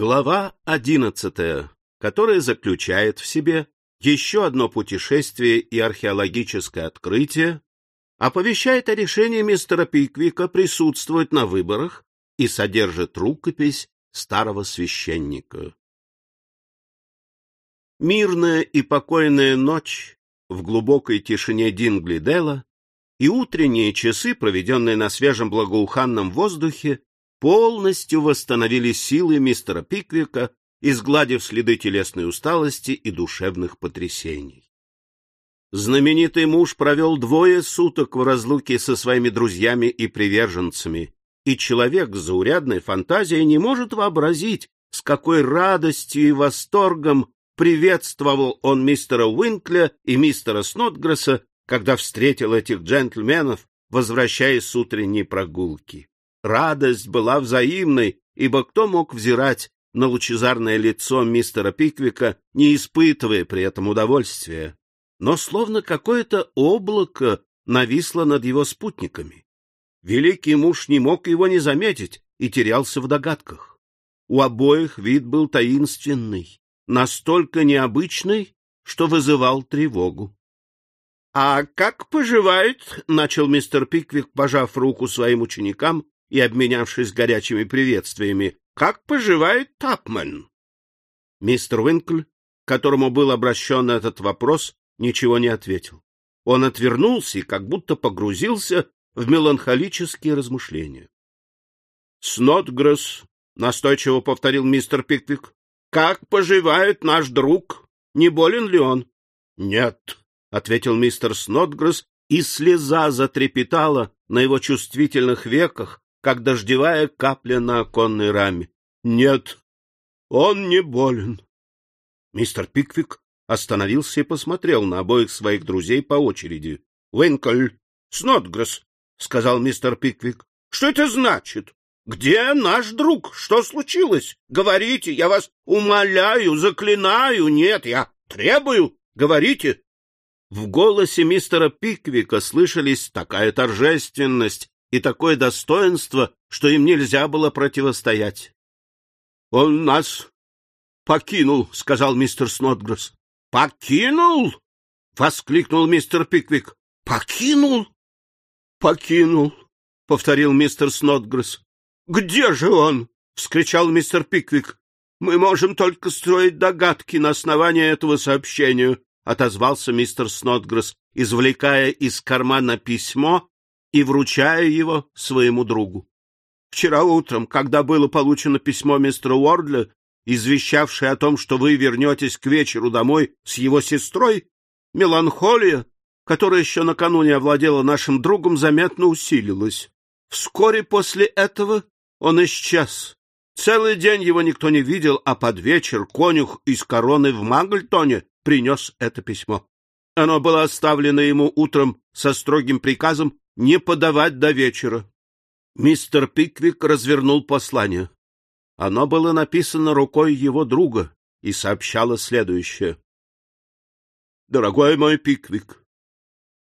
Глава одиннадцатая, которая заключает в себе еще одно путешествие и археологическое открытие, оповещает о решении мистера Пиквика присутствовать на выборах и содержит рукопись старого священника. Мирная и покойная ночь в глубокой тишине Динглидела и утренние часы, проведенные на свежем благоуханном воздухе, полностью восстановили силы мистера Пиквика, изгладив следы телесной усталости и душевных потрясений. Знаменитый муж провел двое суток в разлуке со своими друзьями и приверженцами, и человек с заурядной фантазией не может вообразить, с какой радостью и восторгом приветствовал он мистера Уинкля и мистера Снотгресса, когда встретил этих джентльменов, возвращаясь с утренней прогулки. Радость была взаимной, ибо кто мог взирать на лучезарное лицо мистера Пиквика, не испытывая при этом удовольствия? Но словно какое-то облако нависло над его спутниками. Великий муж не мог его не заметить и терялся в догадках. У обоих вид был таинственный, настолько необычный, что вызывал тревогу. — А как поживает? — начал мистер Пиквик, пожав руку своим ученикам и обменявшись горячими приветствиями. — Как поживает Тапмен? Мистер Уинкль, которому был обращен этот вопрос, ничего не ответил. Он отвернулся и как будто погрузился в меланхолические размышления. — Снотгресс, — настойчиво повторил мистер Пиквик, — как поживает наш друг? Не болен ли он? — Нет, — ответил мистер Снотгресс, и слеза затрепетала на его чувствительных веках, как дождевая капля на оконной раме. — Нет, он не болен. Мистер Пиквик остановился и посмотрел на обоих своих друзей по очереди. — Уинкль, Снотгресс, — сказал мистер Пиквик, — что это значит? Где наш друг? Что случилось? Говорите, я вас умоляю, заклинаю. Нет, я требую. Говорите. В голосе мистера Пиквика слышались такая торжественность и такое достоинство, что им нельзя было противостоять. — Он нас покинул, — сказал мистер Снотгресс. — Покинул? — воскликнул мистер Пиквик. — Покинул? — Покинул, — повторил мистер Снотгресс. — Где же он? — вскричал мистер Пиквик. — Мы можем только строить догадки на основании этого сообщения, — отозвался мистер Снотгресс, извлекая из кармана письмо и вручая его своему другу. Вчера утром, когда было получено письмо мистера Уордля, извещавшее о том, что вы вернетесь к вечеру домой с его сестрой, меланхолия, которая еще накануне овладела нашим другом, заметно усилилась. Вскоре после этого он исчез. Целый день его никто не видел, а под вечер конюх из короны в Магльтоне принес это письмо. Оно было оставлено ему утром со строгим приказом не подавать до вечера. Мистер Пиквик развернул послание. Оно было написано рукой его друга и сообщало следующее. «Дорогой мой Пиквик,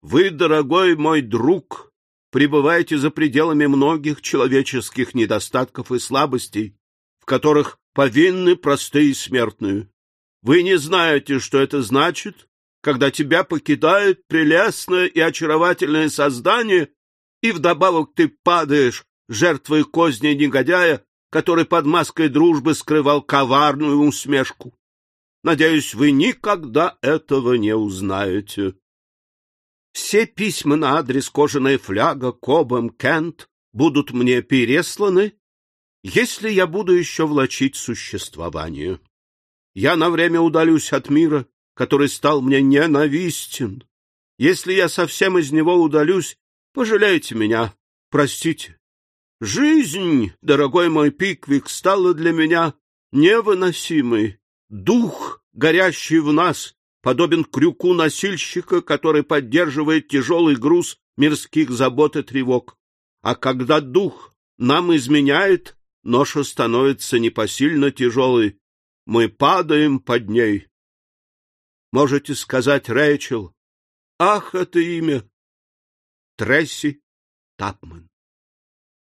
вы, дорогой мой друг, пребываете за пределами многих человеческих недостатков и слабостей, в которых повинны простые смертные. Вы не знаете, что это значит, когда тебя покидает прелестное и очаровательное создание, и вдобавок ты падаешь жертвой козни негодяя, который под маской дружбы скрывал коварную усмешку. Надеюсь, вы никогда этого не узнаете. Все письма на адрес кожаная фляга Кобом Кент будут мне пересланы, если я буду еще влачить существование. Я на время удалюсь от мира который стал мне ненавистен. Если я совсем из него удалюсь, пожалейте меня, простите. Жизнь, дорогой мой Пиквик, стала для меня невыносимой. Дух, горящий в нас, подобен крюку носильщика, который поддерживает тяжелый груз мирских забот и тревог. А когда дух нам изменяет, ноша становится непосильно тяжелой. Мы падаем под ней, Можете сказать Рэйчел. Ах, это имя! Тресси Тапман.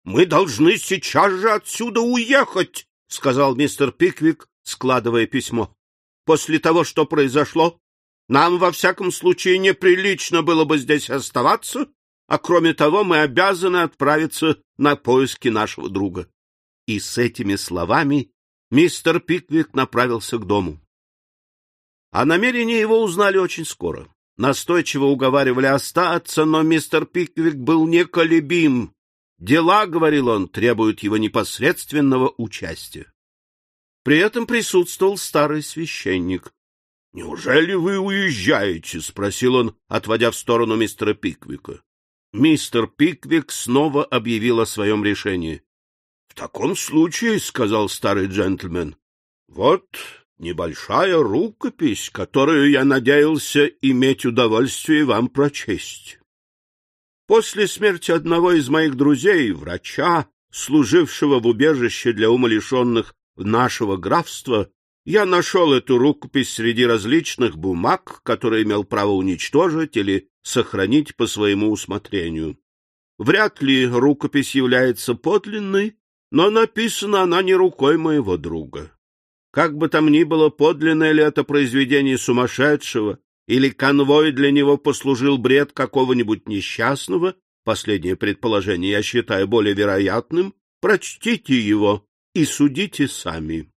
Мы должны сейчас же отсюда уехать, — сказал мистер Пиквик, складывая письмо. — После того, что произошло, нам, во всяком случае, неприлично было бы здесь оставаться, а кроме того мы обязаны отправиться на поиски нашего друга. И с этими словами мистер Пиквик направился к дому. О намерении его узнали очень скоро. Настойчиво уговаривали остаться, но мистер Пиквик был неколебим. Дела, — говорил он, — требуют его непосредственного участия. При этом присутствовал старый священник. — Неужели вы уезжаете? — спросил он, отводя в сторону мистера Пиквика. Мистер Пиквик снова объявил о своем решении. — В таком случае, — сказал старый джентльмен, — вот небольшая рукопись, которую я надеялся иметь удовольствие вам прочесть. После смерти одного из моих друзей, врача, служившего в убежище для умалишенных нашего графства, я нашел эту рукопись среди различных бумаг, которые имел право уничтожить или сохранить по своему усмотрению. Вряд ли рукопись является подлинной, но написана она не рукой моего друга. Как бы там ни было, подлинное ли это произведение сумасшедшего, или конвой для него послужил бред какого-нибудь несчастного, последнее предположение я считаю более вероятным, прочтите его и судите сами.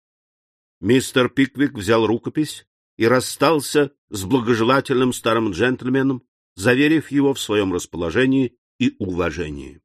Мистер Пиквик взял рукопись и расстался с благожелательным старым джентльменом, заверив его в своем расположении и уважении.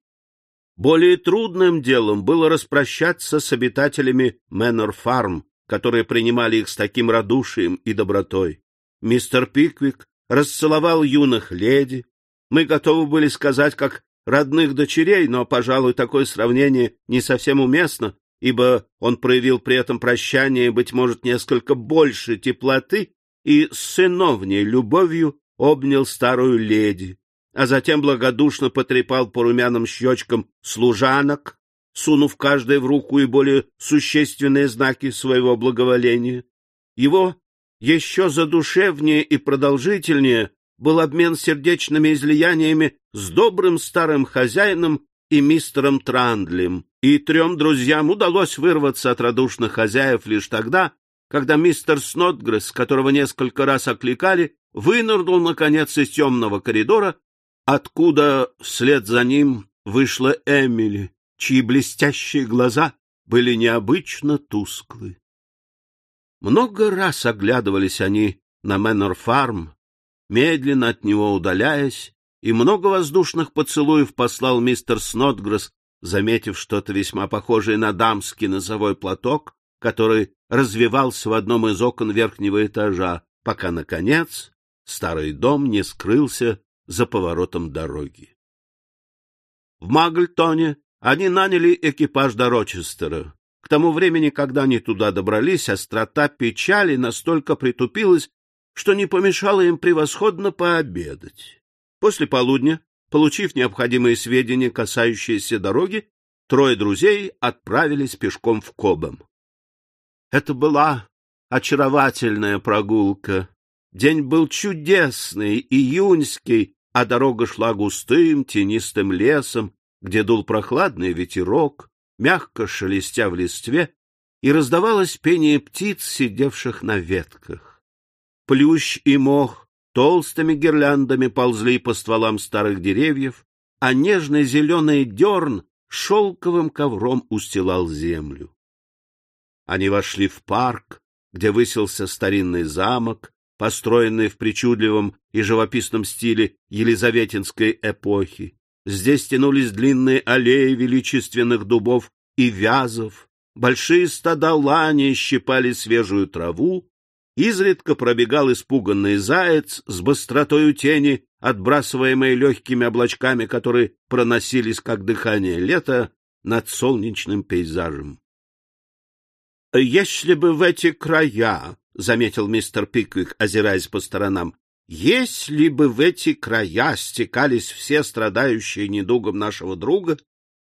Более трудным делом было распрощаться с обитателями Мэннер-фарм, которые принимали их с таким радушием и добротой. Мистер Пиквик расцеловал юных леди. Мы готовы были сказать, как родных дочерей, но, пожалуй, такое сравнение не совсем уместно, ибо он проявил при этом прощание, быть может, несколько больше теплоты и с сыновней любовью обнял старую леди, а затем благодушно потрепал по румяным щечкам служанок, сунув каждой в руку и более существенные знаки своего благоволения. Его еще задушевнее и продолжительнее был обмен сердечными излияниями с добрым старым хозяином и мистером Трандлем, и трем друзьям удалось вырваться от радушных хозяев лишь тогда, когда мистер Снотгресс, которого несколько раз окликали, вынырнул, наконец, из темного коридора, откуда вслед за ним вышла Эмили, чьи блестящие глаза были необычно тусклы. Много раз оглядывались они на Мэннер-фарм, медленно от него удаляясь, и много воздушных поцелуев послал мистер Снотгресс, заметив что-то весьма похожее на дамский носовой платок, который развивался в одном из окон верхнего этажа, пока, наконец, старый дом не скрылся за поворотом дороги. В Магльтоне они наняли экипаж до Рочестера. К тому времени, когда они туда добрались, острота печали настолько притупилась, что не помешало им превосходно пообедать. После полудня, получив необходимые сведения, касающиеся дороги, трое друзей отправились пешком в Кобом. Это была очаровательная прогулка. День был чудесный, июньский, а дорога шла густым, тенистым лесом, где дул прохладный ветерок, мягко шелестя в листве, и раздавалось пение птиц, сидевших на ветках. Плющ и мох толстыми гирляндами ползли по стволам старых деревьев, а нежный зеленый дерн шелковым ковром устилал землю. Они вошли в парк, где высился старинный замок, построенный в причудливом и живописном стиле елизаветинской эпохи. Здесь тянулись длинные аллеи величественных дубов и вязов, большие стада лани щипали свежую траву, изредка пробегал испуганный заяц с быстротою тени, отбрасываемой легкими облачками, которые проносились, как дыхание лета, над солнечным пейзажем. — Если бы в эти края, — заметил мистер Пиквик, озираясь по сторонам, — если бы в эти края стекались все страдающие недугом нашего друга,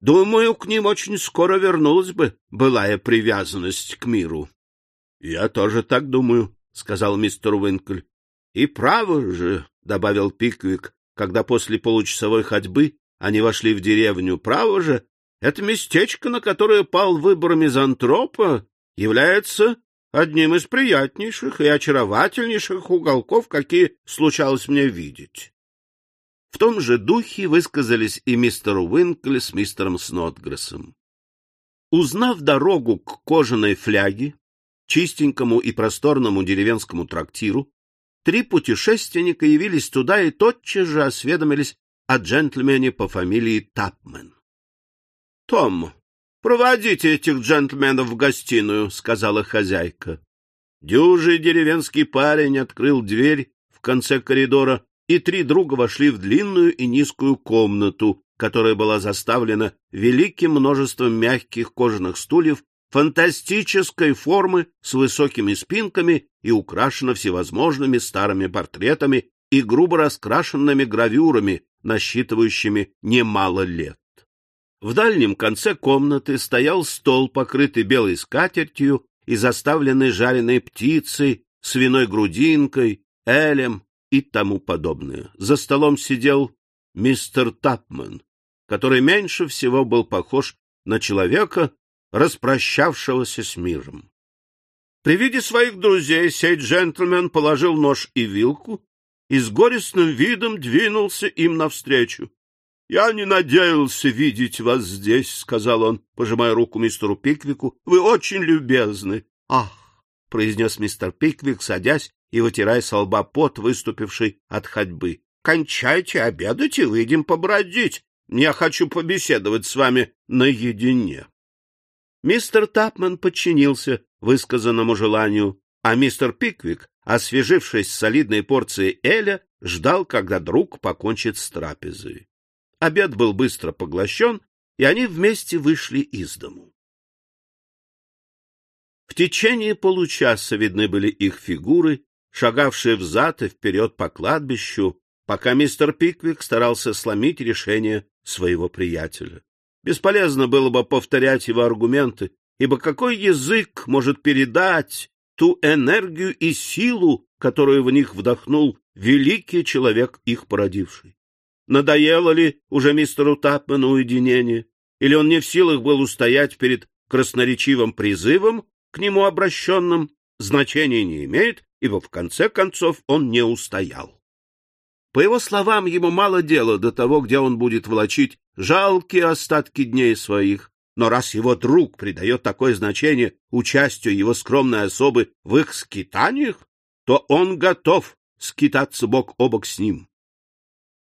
думаю, к ним очень скоро вернулась бы былая привязанность к миру. — Я тоже так думаю, — сказал мистер Уинкль. — И право же, — добавил Пиквик, когда после получасовой ходьбы они вошли в деревню, — право же, это местечко, на которое пал выбор мизантропа, является одним из приятнейших и очаровательнейших уголков, какие случалось мне видеть. В том же духе высказались и мистер Уинкли с мистером Снотгрессом. Узнав дорогу к кожаной фляге, чистенькому и просторному деревенскому трактиру, три путешественника явились туда и тотчас же осведомились о джентльмене по фамилии Тапмен. — Том, проводите этих джентльменов в гостиную, — сказала хозяйка. Дюжий деревенский парень открыл дверь в конце коридора, и три друга вошли в длинную и низкую комнату, которая была заставлена великим множеством мягких кожаных стульев фантастической формы с высокими спинками и украшена всевозможными старыми портретами и грубо раскрашенными гравюрами, насчитывающими немало лет. В дальнем конце комнаты стоял стол, покрытый белой скатертью и заставленный жареной птицей, свиной грудинкой, элем и тому подобное. За столом сидел мистер Тапман, который меньше всего был похож на человека, распрощавшегося с миром. При виде своих друзей сей джентльмен положил нож и вилку и с горестным видом двинулся им навстречу. — Я не надеялся видеть вас здесь, — сказал он, пожимая руку мистеру Пиквику. — Вы очень любезны. — Ах! — произнес мистер Пиквик, садясь и вытирая со лба пот, выступивший от ходьбы. — Кончайте обедать и выйдем побродить. Я хочу побеседовать с вами наедине. Мистер Тапман подчинился высказанному желанию, а мистер Пиквик, освежившись солидной порцией эля, ждал, когда друг покончит с трапезой. Обед был быстро поглощен, и они вместе вышли из дому. В течение получаса видны были их фигуры, шагавшие взад и вперед по кладбищу, пока мистер Пиквик старался сломить решение своего приятеля. Бесполезно было бы повторять его аргументы, ибо какой язык может передать ту энергию и силу, которую в них вдохнул великий человек, их породивший? Надоело ли уже мистеру Тапману уединение, или он не в силах был устоять перед красноречивым призывом, к нему обращенным, значения не имеет, ибо в конце концов он не устоял. По его словам, ему мало дела до того, где он будет влачить жалкие остатки дней своих. Но раз его друг придает такое значение участию его скромной особы в их скитаниях, то он готов скитаться бок о бок с ним.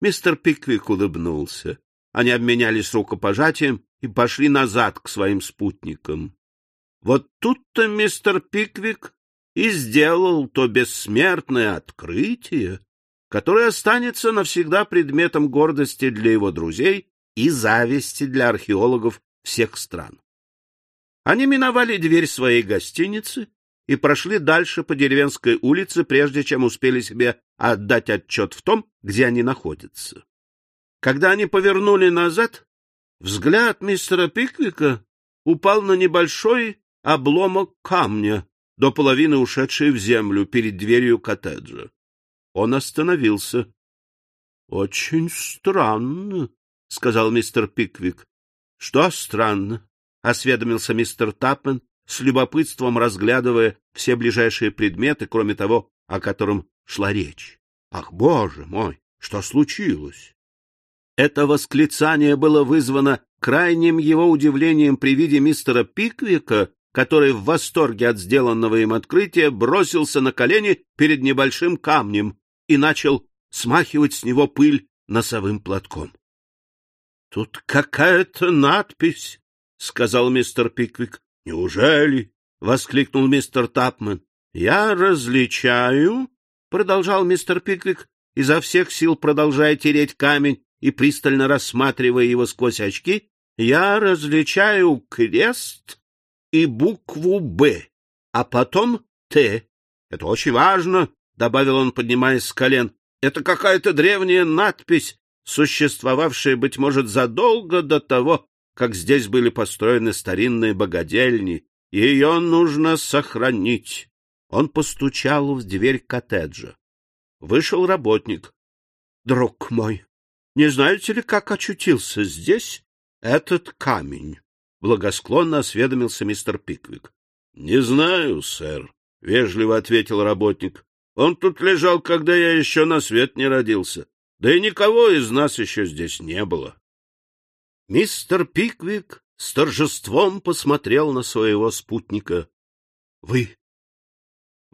Мистер Пиквик улыбнулся. Они обменялись рукопожатием и пошли назад к своим спутникам. Вот тут-то мистер Пиквик и сделал то бессмертное открытие, которое останется навсегда предметом гордости для его друзей и зависти для археологов всех стран. Они миновали дверь своей гостиницы и прошли дальше по деревенской улице, прежде чем успели себе отдать отчет в том, где они находятся. Когда они повернули назад, взгляд мистера Пиквика упал на небольшой обломок камня, до половины ушедший в землю перед дверью коттеджа. Он остановился. — Очень странно, — сказал мистер Пиквик. — Что странно? — осведомился мистер Тапмен, с любопытством разглядывая все ближайшие предметы, кроме того, о котором шла речь. — Ах, боже мой, что случилось? Это восклицание было вызвано крайним его удивлением при виде мистера Пиквика, который в восторге от сделанного им открытия бросился на колени перед небольшим камнем, и начал смахивать с него пыль носовым платком. — Тут какая-то надпись, — сказал мистер Пиквик. — Неужели? — воскликнул мистер Тапман. — Я различаю, — продолжал мистер Пиквик, изо всех сил продолжая тереть камень и пристально рассматривая его сквозь очки, — я различаю крест и букву «Б», а потом «Т». Это очень важно, добавил он, поднимаясь с колен, — это какая-то древняя надпись, существовавшая, быть может, задолго до того, как здесь были построены старинные богадельни. Ее нужно сохранить. Он постучал в дверь коттеджа. Вышел работник. — Друг мой, не знаете ли, как очутился здесь? этот камень? — благосклонно осведомился мистер Пиквик. — Не знаю, сэр, — вежливо ответил работник. — Он тут лежал, когда я еще на свет не родился. Да и никого из нас еще здесь не было. Мистер Пиквик с торжеством посмотрел на своего спутника. — Вы...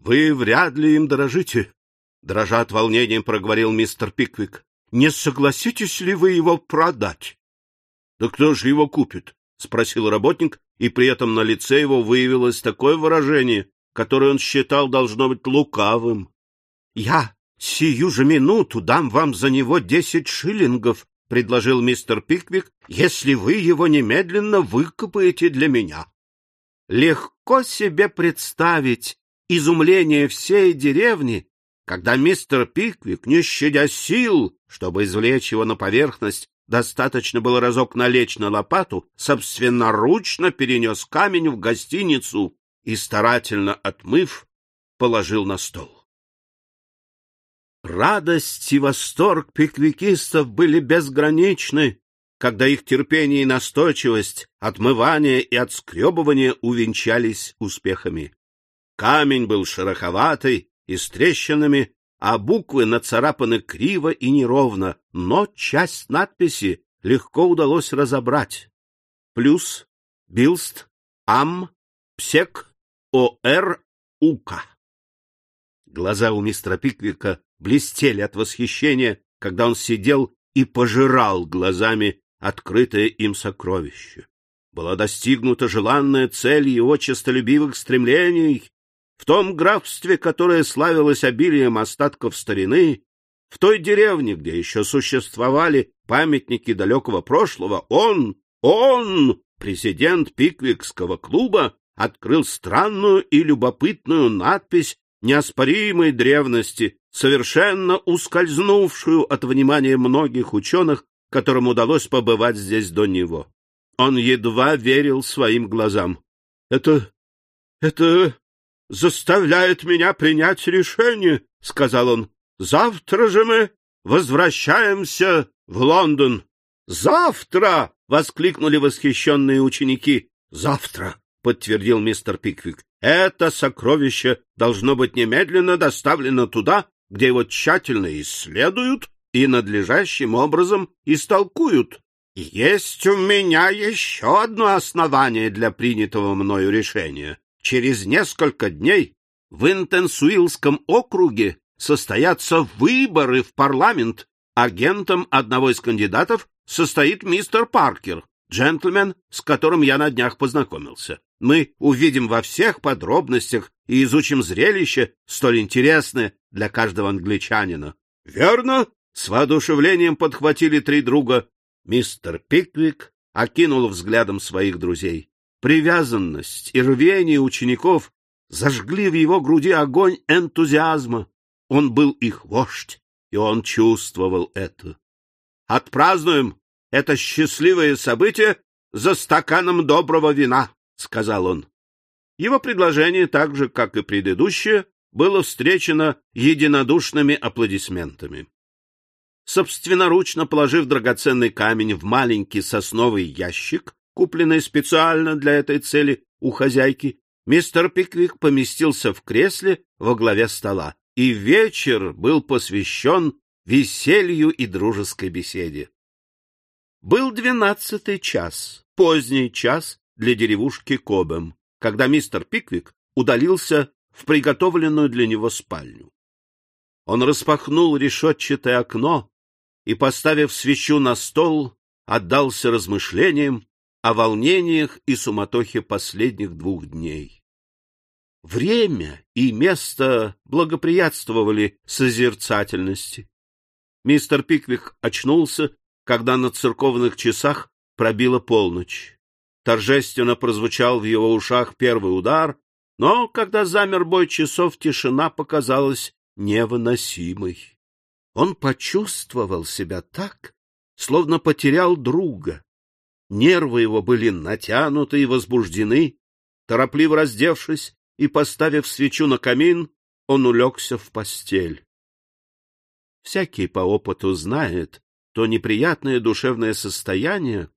вы вряд ли им дорожите, — дрожа от волнения проговорил мистер Пиквик. — Не согласитесь ли вы его продать? — Да кто же его купит? — спросил работник, и при этом на лице его выявилось такое выражение, которое он считал должно быть лукавым. — Я сию же минуту дам вам за него десять шиллингов, — предложил мистер Пиквик, — если вы его немедленно выкопаете для меня. Легко себе представить изумление всей деревни, когда мистер Пиквик, не щадя сил, чтобы извлечь его на поверхность, достаточно было разок налечь на лопату, собственноручно перенес камень в гостиницу и, старательно отмыв, положил на стол. Радость и восторг пиквикистов были безграничны, когда их терпение и настойчивость, отмывание и отскребывание увенчались успехами. Камень был шероховатый и с трещинами, а буквы нацарапаны криво и неровно, но часть надписи легко удалось разобрать. Плюс, билст, ам, псек, ор, ука. Глаза у мистера Пиквика блестели от восхищения, когда он сидел и пожирал глазами открытое им сокровище. Была достигнута желанная цель его честолюбивых стремлений. В том графстве, которое славилось обилием остатков старины, в той деревне, где еще существовали памятники далекого прошлого, он, он, президент Пиквикского клуба, открыл странную и любопытную надпись неоспоримой древности, совершенно ускользнувшую от внимания многих ученых, которым удалось побывать здесь до него. Он едва верил своим глазам. — Это... это заставляет меня принять решение, — сказал он. — Завтра же мы возвращаемся в Лондон. — Завтра! — воскликнули восхищенные ученики. — Завтра! — подтвердил мистер Пиквик. — Это сокровище должно быть немедленно доставлено туда, где его тщательно исследуют и надлежащим образом истолкуют. Есть у меня еще одно основание для принятого мною решения. Через несколько дней в Интенсуилском округе состоятся выборы в парламент. Агентом одного из кандидатов состоит мистер Паркер, джентльмен, с которым я на днях познакомился. Мы увидим во всех подробностях и изучим зрелище, столь интересное для каждого англичанина. — Верно? — с воодушевлением подхватили три друга. Мистер Пиквик окинул взглядом своих друзей. Привязанность и рвение учеников зажгли в его груди огонь энтузиазма. Он был их вождь, и он чувствовал это. «Отпразднуем это счастливое событие за стаканом доброго вина», — сказал он. Его предложение, так же, как и предыдущее, было встречено единодушными аплодисментами. Собственноручно положив драгоценный камень в маленький сосновый ящик, купленный специально для этой цели у хозяйки, мистер Пиквик поместился в кресле во главе стола, и вечер был посвящен веселью и дружеской беседе. Был двенадцатый час, поздний час для деревушки Кобем когда мистер Пиквик удалился в приготовленную для него спальню. Он распахнул решетчатое окно и, поставив свечу на стол, отдался размышлениям о волнениях и суматохе последних двух дней. Время и место благоприятствовали созерцательности. Мистер Пиквик очнулся, когда на церковных часах пробила полночь. Торжественно прозвучал в его ушах первый удар, но когда замер бой часов, тишина показалась невыносимой. Он почувствовал себя так, словно потерял друга. Нервы его были натянуты и возбуждены. Торопливо раздевшись и поставив свечу на камин, он улегся в постель. Всякий по опыту знает то неприятное душевное состояние,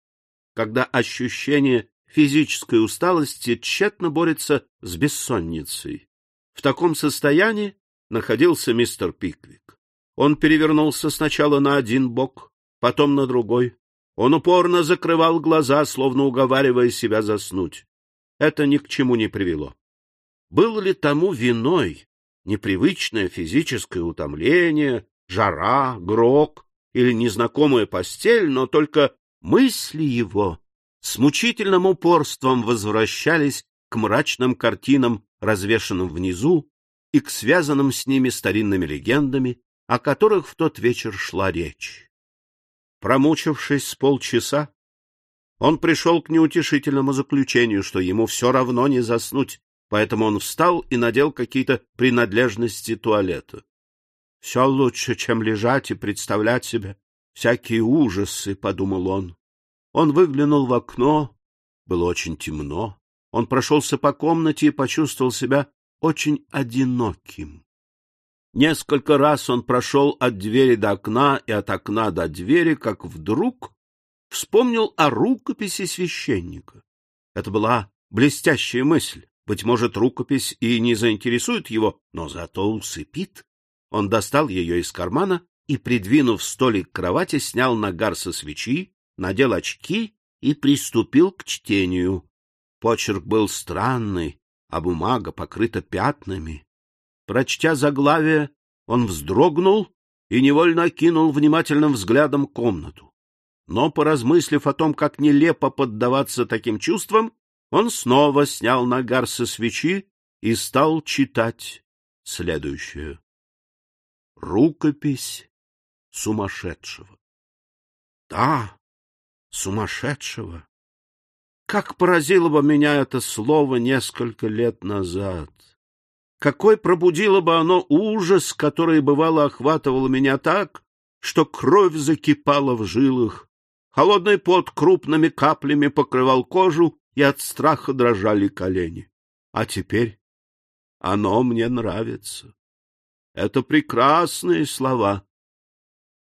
когда ощущение физической усталости тщетно борется с бессонницей. В таком состоянии находился мистер Пиквик. Он перевернулся сначала на один бок, потом на другой. Он упорно закрывал глаза, словно уговаривая себя заснуть. Это ни к чему не привело. Было ли тому виной непривычное физическое утомление, жара, грок или незнакомая постель, но только мысли его с мучительным упорством возвращались к мрачным картинам, развешанным внизу, и к связанным с ними старинными легендами, о которых в тот вечер шла речь. Промучившись с полчаса, он пришел к неутешительному заключению, что ему все равно не заснуть, поэтому он встал и надел какие-то принадлежности туалета. — Все лучше, чем лежать и представлять себе всякие ужасы, — подумал он. Он выглянул в окно, было очень темно. Он прошелся по комнате и почувствовал себя очень одиноким. Несколько раз он прошел от двери до окна и от окна до двери, как вдруг вспомнил о рукописи священника. Это была блестящая мысль. Быть может, рукопись и не заинтересует его, но зато усыпит. Он достал ее из кармана и, придвинув столик к кровати, снял нагар со свечи, надел очки и приступил к чтению. Почерк был странный, а бумага покрыта пятнами. Прочтя заглавие, он вздрогнул и невольно окинул внимательным взглядом комнату. Но, поразмыслив о том, как нелепо поддаваться таким чувствам, он снова снял нагар со свечи и стал читать следующее. Рукопись сумасшедшего. Да, сумасшедшего. Как поразило бы меня это слово несколько лет назад! Какой пробудило бы оно ужас, который бывало охватывал меня так, что кровь закипала в жилах, холодный пот крупными каплями покрывал кожу, и от страха дрожали колени. А теперь оно мне нравится. Это прекрасные слова.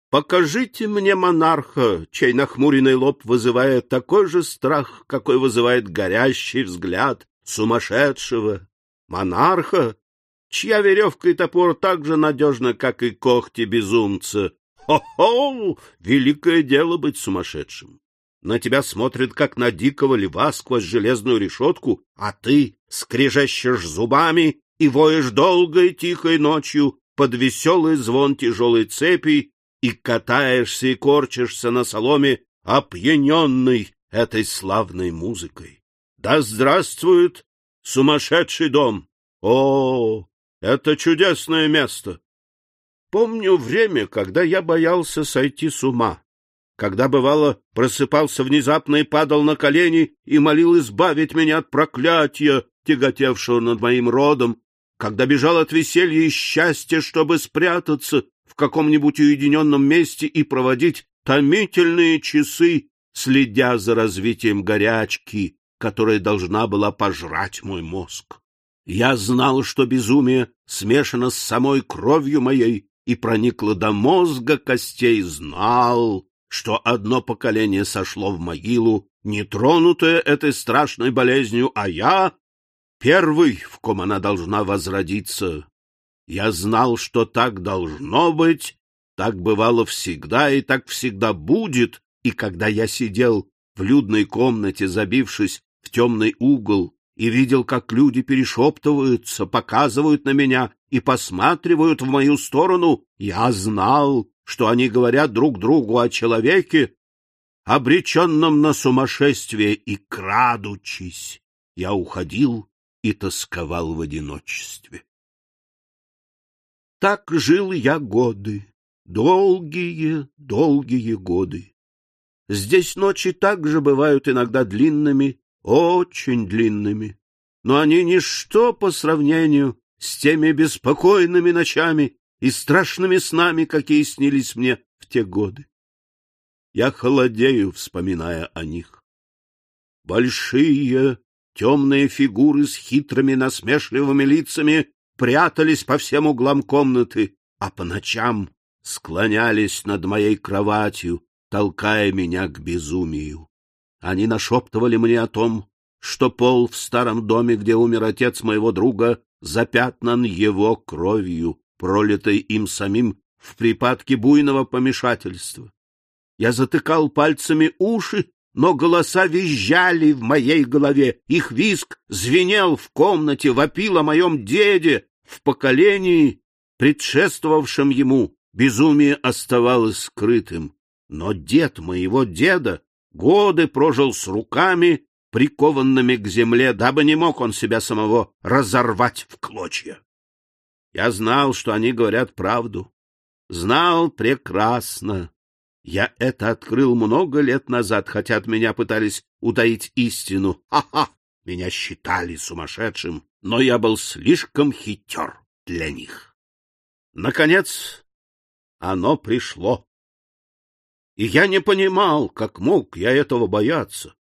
Покажите мне монарха, чей нахмуренный лоб вызывает такой же страх, какой вызывает горящий взгляд сумасшедшего. Монарха, чья веревка и топор так же надежны, как и когти безумца. Хо-хо! Великое дело быть сумасшедшим на тебя смотрит, как на дикого льва сквозь железную решетку, а ты скрежещешь зубами и воешь долгой тихой ночью под веселый звон тяжелой цепи и катаешься и корчишься на соломе, опьяненный этой славной музыкой. Да здравствует сумасшедший дом! О, это чудесное место! Помню время, когда я боялся сойти с ума когда, бывало, просыпался внезапно и падал на колени и молил избавить меня от проклятия, тяготевшего над моим родом, когда бежал от веселья и счастья, чтобы спрятаться в каком-нибудь уединенном месте и проводить томительные часы, следя за развитием горячки, которая должна была пожрать мой мозг. Я знал, что безумие смешано с самой кровью моей и проникло до мозга костей, знал, что одно поколение сошло в могилу, нетронутое этой страшной болезнью, а я — первый, в ком она должна возродиться. Я знал, что так должно быть, так бывало всегда и так всегда будет, и когда я сидел в людной комнате, забившись в темный угол, и видел, как люди перешептываются, показывают на меня и посматривают в мою сторону, я знал, что они говорят друг другу о человеке, обреченном на сумасшествие, и, крадучись, я уходил и тосковал в одиночестве. Так жил я годы, долгие, долгие годы. Здесь ночи также бывают иногда длинными, очень длинными, но они ничто по сравнению с теми беспокойными ночами, и страшными снами, какие снились мне в те годы. Я холодею, вспоминая о них. Большие темные фигуры с хитрыми насмешливыми лицами прятались по всем углам комнаты, а по ночам склонялись над моей кроватью, толкая меня к безумию. Они нашептывали мне о том, что пол в старом доме, где умер отец моего друга, запятнан его кровью, пролитой им самим в припадке буйного помешательства. Я затыкал пальцами уши, но голоса визжали в моей голове, их визг звенел в комнате, вопил о моем деде, в поколении, предшествовавшем ему, безумие оставалось скрытым. Но дед моего деда годы прожил с руками, прикованными к земле, дабы не мог он себя самого разорвать в клочья. Я знал, что они говорят правду. Знал прекрасно. Я это открыл много лет назад, хотя от меня пытались утаить истину. Ха-ха! Меня считали сумасшедшим, но я был слишком хитер для них. Наконец, оно пришло. И я не понимал, как мог я этого бояться.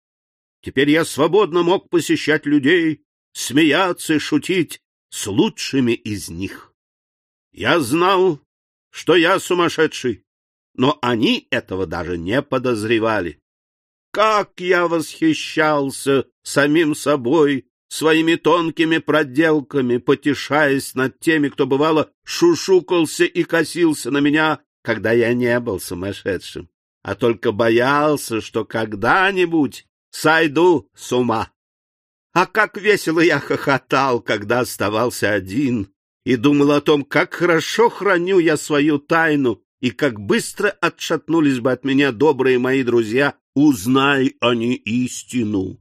Теперь я свободно мог посещать людей, смеяться и шутить с лучшими из них. Я знал, что я сумасшедший, но они этого даже не подозревали. Как я восхищался самим собой, своими тонкими проделками, потешаясь над теми, кто, бывало, шушукался и косился на меня, когда я не был сумасшедшим, а только боялся, что когда-нибудь сойду с ума. А как весело я хохотал, когда оставался один, и думал о том, как хорошо храню я свою тайну, и как быстро отшатнулись бы от меня добрые мои друзья, узнай они истину.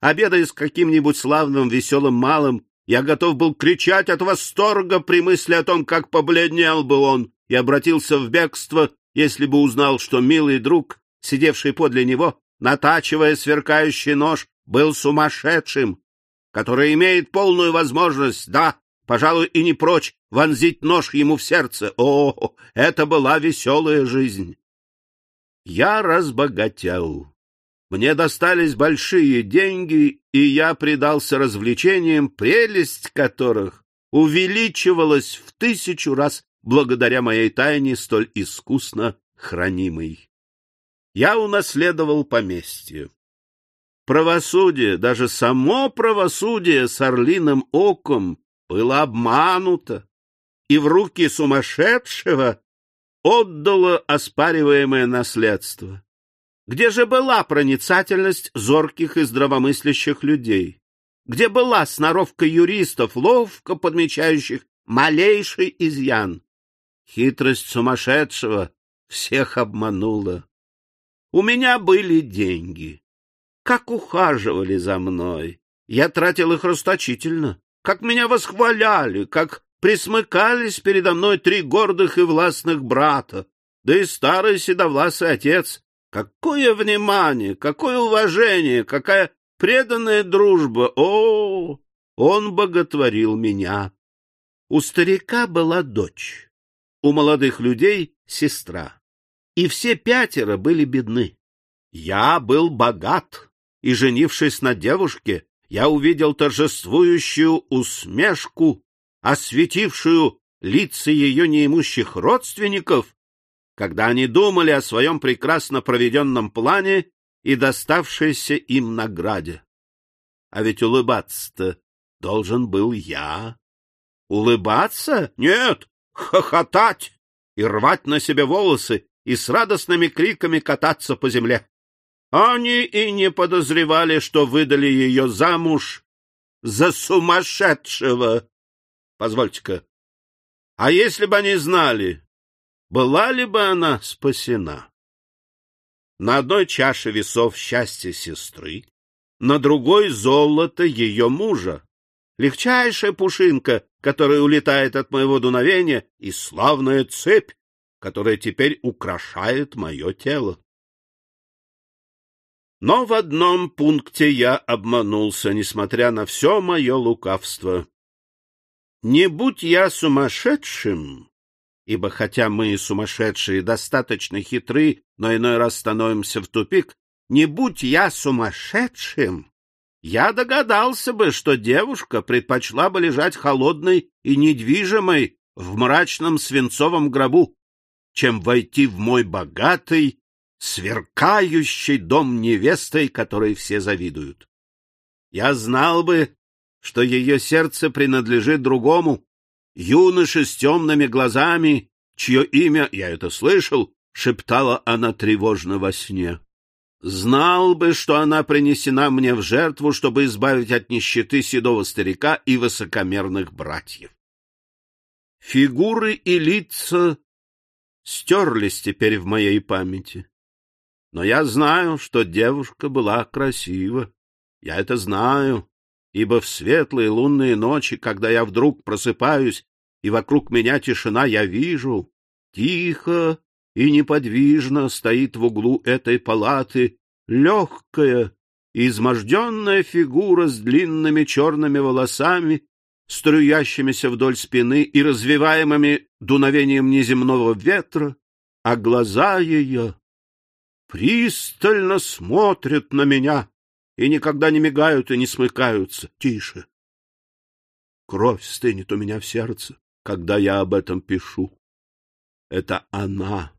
Обедая с каким-нибудь славным, веселым малым, я готов был кричать от восторга при мысли о том, как побледнел бы он, и обратился в бегство, если бы узнал, что милый друг, сидевший подле него, натачивая сверкающий нож, был сумасшедшим, который имеет полную возможность, да, пожалуй, и не прочь вонзить нож ему в сердце. О, это была веселая жизнь! Я разбогател. Мне достались большие деньги, и я предался развлечениям, прелесть которых увеличивалась в тысячу раз благодаря моей тайне, столь искусно хранимой. Я унаследовал поместье. Правосудие, даже само правосудие с орлиным оком было обмануто, и в руки сумасшедшего отдало оспариваемое наследство. Где же была проницательность зорких и здравомыслящих людей? Где была сноровка юристов, ловко подмечающих малейший изъян? Хитрость сумасшедшего всех обманула. У меня были деньги. Как ухаживали за мной. Я тратил их расточительно как меня восхваляли, как присмыкались передо мной три гордых и властных брата, да и старый седовласый отец. Какое внимание, какое уважение, какая преданная дружба! О, он боготворил меня. У старика была дочь, у молодых людей — сестра, и все пятеро были бедны. Я был богат, и, женившись на девушке, я увидел торжествующую усмешку, осветившую лица ее неимущих родственников, когда они думали о своем прекрасно проведенном плане и доставшейся им награде. А ведь улыбаться-то должен был я. Улыбаться? Нет, хохотать и рвать на себе волосы и с радостными криками кататься по земле. Они и не подозревали, что выдали ее замуж за сумасшедшего. Позвольте-ка, а если бы они знали, была ли бы она спасена? На одной чаше весов счастье сестры, на другой — золото ее мужа. Легчайшая пушинка, которая улетает от моего дуновения, и славная цепь, которая теперь украшает мое тело. Но в одном пункте я обманулся, несмотря на все мое лукавство. Не будь я сумасшедшим, ибо хотя мы, сумасшедшие, достаточно хитры, но иной раз становимся в тупик, не будь я сумасшедшим, я догадался бы, что девушка предпочла бы лежать холодной и недвижимой в мрачном свинцовом гробу, чем войти в мой богатый сверкающий дом невестой, которой все завидуют. Я знал бы, что ее сердце принадлежит другому, юноше с темными глазами, чье имя, я это слышал, шептала она тревожно во сне. Знал бы, что она принесена мне в жертву, чтобы избавить от нищеты седого старика и высокомерных братьев. Фигуры и лица стерлись теперь в моей памяти. Но я знаю, что девушка была красива. Я это знаю, ибо в светлые лунные ночи, когда я вдруг просыпаюсь, и вокруг меня тишина, я вижу, тихо и неподвижно стоит в углу этой палаты легкая изможденная фигура с длинными черными волосами, струящимися вдоль спины и развиваемыми дуновением неземного ветра, а глаза ее пристально смотрят на меня и никогда не мигают и не смыкаются. Тише. Кровь стынет у меня в сердце, когда я об этом пишу. Это она,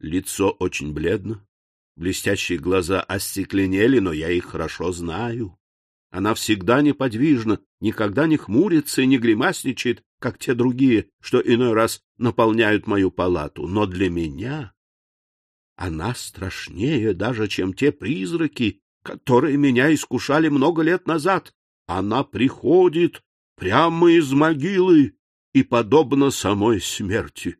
Лицо очень бледно, блестящие глаза остекленели, но я их хорошо знаю. Она всегда неподвижна, никогда не хмурится и не гримасничает, как те другие, что иной раз наполняют мою палату. Но для меня она страшнее даже, чем те призраки, которые меня искушали много лет назад. Она приходит прямо из могилы и подобна самой смерти.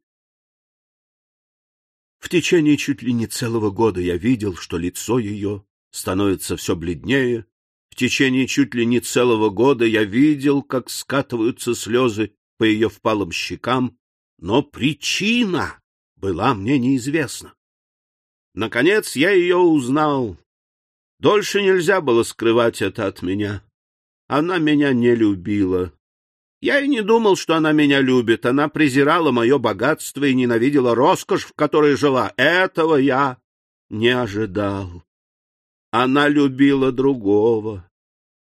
В течение чуть ли не целого года я видел, что лицо ее становится все бледнее. В течение чуть ли не целого года я видел, как скатываются слезы по ее впалым щекам, но причина была мне неизвестна. Наконец я ее узнал. Дольше нельзя было скрывать это от меня. Она меня не любила. Я и не думал, что она меня любит. Она презирала мое богатство и ненавидела роскошь, в которой жила. Этого я не ожидал. Она любила другого.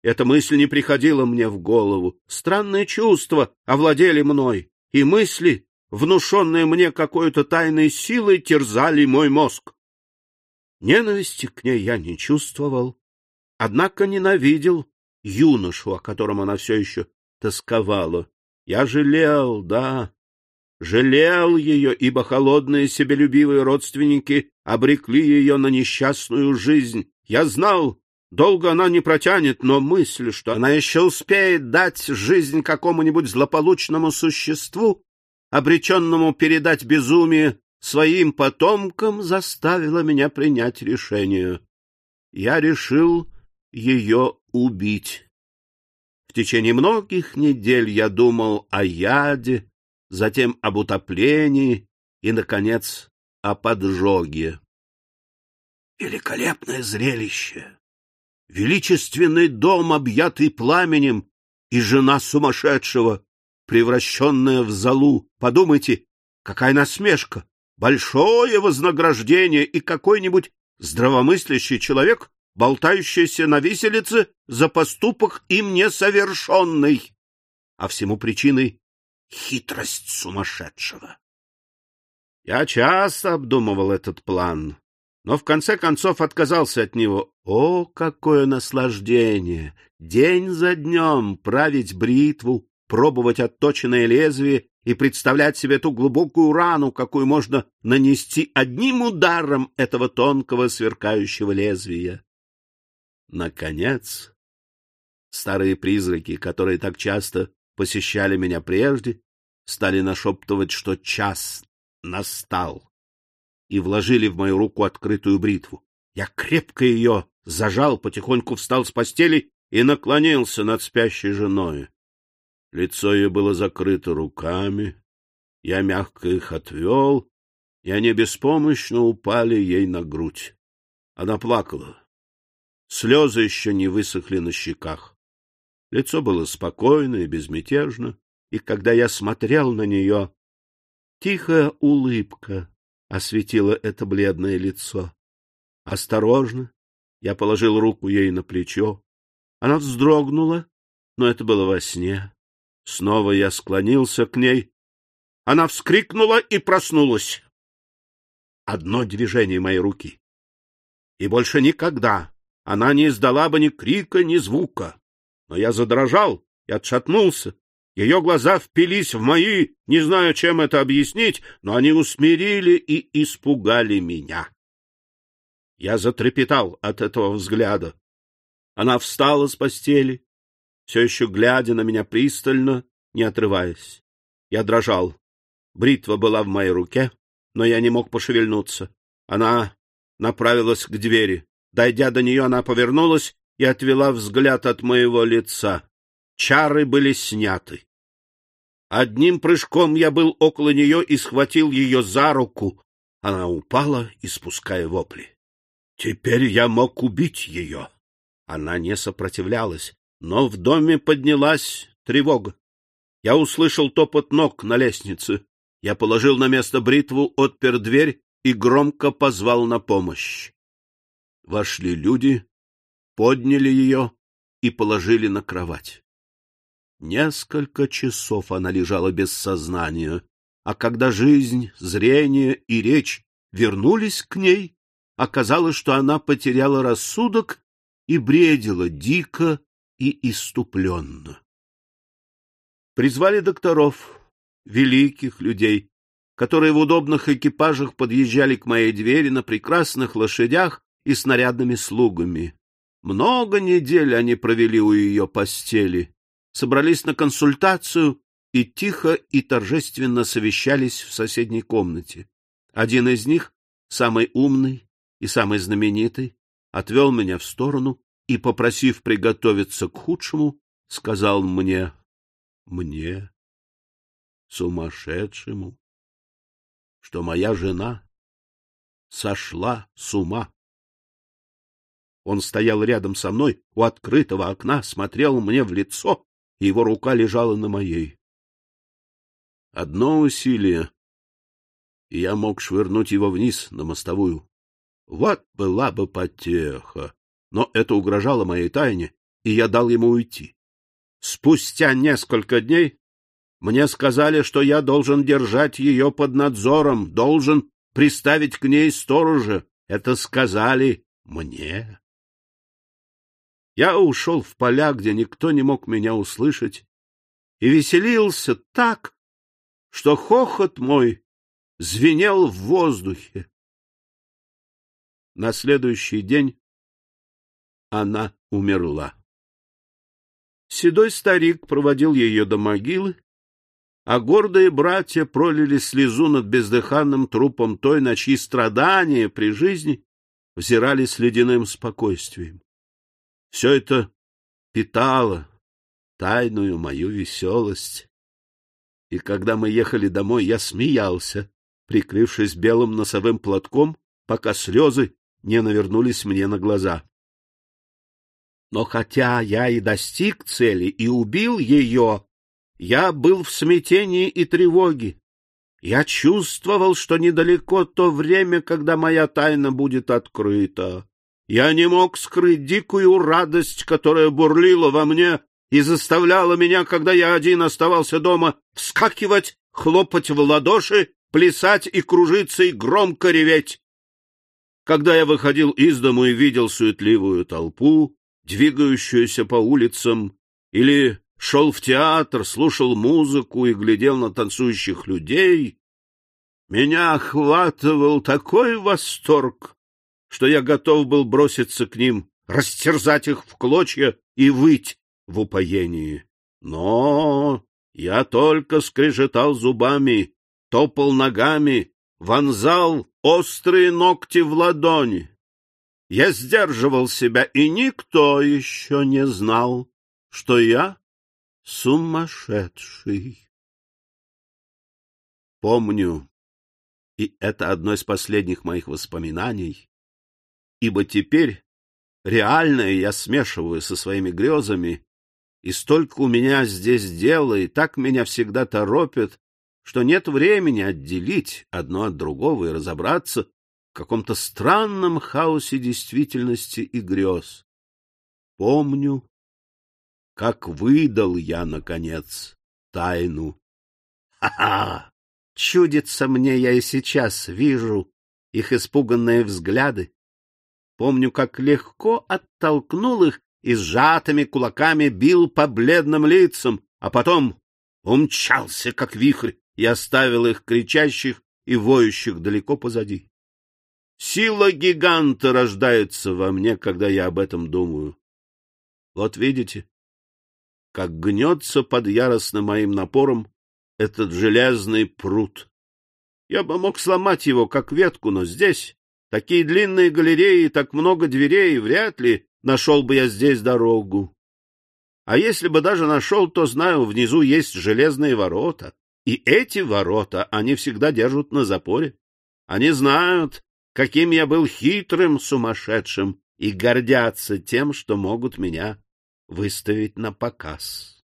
Эта мысль не приходила мне в голову. Странные чувства овладели мной, и мысли, внушенные мне какой-то тайной силой, терзали мой мозг. Ненависти к ней я не чувствовал, однако ненавидел юношу, о котором она все еще тосковала. Я жалел, да, жалел ее, ибо холодные себелюбивые родственники обрекли ее на несчастную жизнь. Я знал, долго она не протянет, но мысль, что она еще успеет дать жизнь какому-нибудь злополучному существу, обреченному передать безумие своим потомкам, заставила меня принять решение. Я решил ее убить. Течение многих недель я думал о яде, затем об утоплении и, наконец, о поджоге. Великолепное зрелище! Величественный дом, объятый пламенем, и жена сумасшедшего, превращенная в залу. Подумайте, какая насмешка! Большое вознаграждение, и какой-нибудь здравомыслящий человек болтающаяся на виселице за поступок им несовершенный, а всему причиной хитрость сумасшедшего. Я часто обдумывал этот план, но в конце концов отказался от него. О, какое наслаждение! День за днем править бритву, пробовать отточенное лезвие и представлять себе ту глубокую рану, какую можно нанести одним ударом этого тонкого сверкающего лезвия. Наконец, старые призраки, которые так часто посещали меня прежде, стали нашептывать, что час настал, и вложили в мою руку открытую бритву. Я крепко ее зажал, потихоньку встал с постели и наклонился над спящей женой. Лицо ее было закрыто руками, я мягко их отвел, и они беспомощно упали ей на грудь. Она плакала. Слезы еще не высохли на щеках. Лицо было спокойно и безмятежно, и когда я смотрел на нее, тихая улыбка осветила это бледное лицо. Осторожно я положил руку ей на плечо. Она вздрогнула, но это было во сне. Снова я склонился к ней. Она вскрикнула и проснулась. одно движение моей руки. И больше никогда она не издала бы ни крика, ни звука. Но я задрожал и отшатнулся. Ее глаза впились в мои, не знаю, чем это объяснить, но они усмирили и испугали меня. Я затрепетал от этого взгляда. Она встала с постели, все еще глядя на меня пристально, не отрываясь. Я дрожал. Бритва была в моей руке, но я не мог пошевельнуться. Она направилась к двери. Дойдя до нее, она повернулась и отвела взгляд от моего лица. Чары были сняты. Одним прыжком я был около нее и схватил ее за руку. Она упала, испуская вопли. Теперь я мог убить ее. Она не сопротивлялась, но в доме поднялась тревога. Я услышал топот ног на лестнице. Я положил на место бритву, отпер дверь и громко позвал на помощь. Вошли люди, подняли ее и положили на кровать. Несколько часов она лежала без сознания, а когда жизнь, зрение и речь вернулись к ней, оказалось, что она потеряла рассудок и бредила дико и иступленно. Призвали докторов, великих людей, которые в удобных экипажах подъезжали к моей двери на прекрасных лошадях и с нарядными слугами. Много недель они провели у ее постели, собрались на консультацию и тихо и торжественно совещались в соседней комнате. Один из них, самый умный и самый знаменитый, отвел меня в сторону и, попросив приготовиться к худшему, сказал мне, мне, сумасшедшему, что моя жена сошла с ума. Он стоял рядом со мной у открытого окна, смотрел мне в лицо и его рука лежала на моей. Одно усилие, и я мог швырнуть его вниз на мостовую. Вот была бы потеха, но это угрожало моей тайне, и я дал ему уйти. Спустя несколько дней мне сказали, что я должен держать ее под надзором, должен приставить к ней сторожа. Это сказали мне. Я ушел в поля, где никто не мог меня услышать, и веселился так, что хохот мой звенел в воздухе. На следующий день она умерла. Седой старик проводил ее до могилы, а гордые братья пролили слезу над бездыханным трупом той, на чьи страдания при жизни взирали с ледяным спокойствием. Все это питало тайную мою веселость. И когда мы ехали домой, я смеялся, прикрывшись белым носовым платком, пока слезы не навернулись мне на глаза. Но хотя я и достиг цели и убил ее, я был в смятении и тревоге. Я чувствовал, что недалеко то время, когда моя тайна будет открыта. Я не мог скрыть дикую радость, которая бурлила во мне и заставляла меня, когда я один оставался дома, вскакивать, хлопать в ладоши, плясать и кружиться и громко реветь. Когда я выходил из дому и видел суетливую толпу, двигающуюся по улицам, или шел в театр, слушал музыку и глядел на танцующих людей, меня охватывал такой восторг, что я готов был броситься к ним, растерзать их в клочья и выть в упоении. Но я только скрежетал зубами, топал ногами, вонзал острые ногти в ладони. Я сдерживал себя, и никто еще не знал, что я сумасшедший. Помню, и это одно из последних моих воспоминаний, ибо теперь реальное я смешиваю со своими грезами, и столько у меня здесь дела, и так меня всегда торопят, что нет времени отделить одно от другого и разобраться в каком-то странном хаосе действительности и грез. Помню, как выдал я, наконец, тайну. Ха-ха! Чудится мне, я и сейчас вижу, их испуганные взгляды. Помню, как легко оттолкнул их и сжатыми кулаками бил по бледным лицам, а потом умчался, как вихрь, и оставил их кричащих и воющих далеко позади. Сила гиганта рождается во мне, когда я об этом думаю. Вот видите, как гнется под яростным моим напором этот железный пруд. Я бы мог сломать его, как ветку, но здесь такие длинные галереи и так много дверей, вряд ли нашел бы я здесь дорогу. А если бы даже нашел, то, знаю, внизу есть железные ворота. И эти ворота они всегда держат на запоре. Они знают, каким я был хитрым сумасшедшим, и гордятся тем, что могут меня выставить на показ.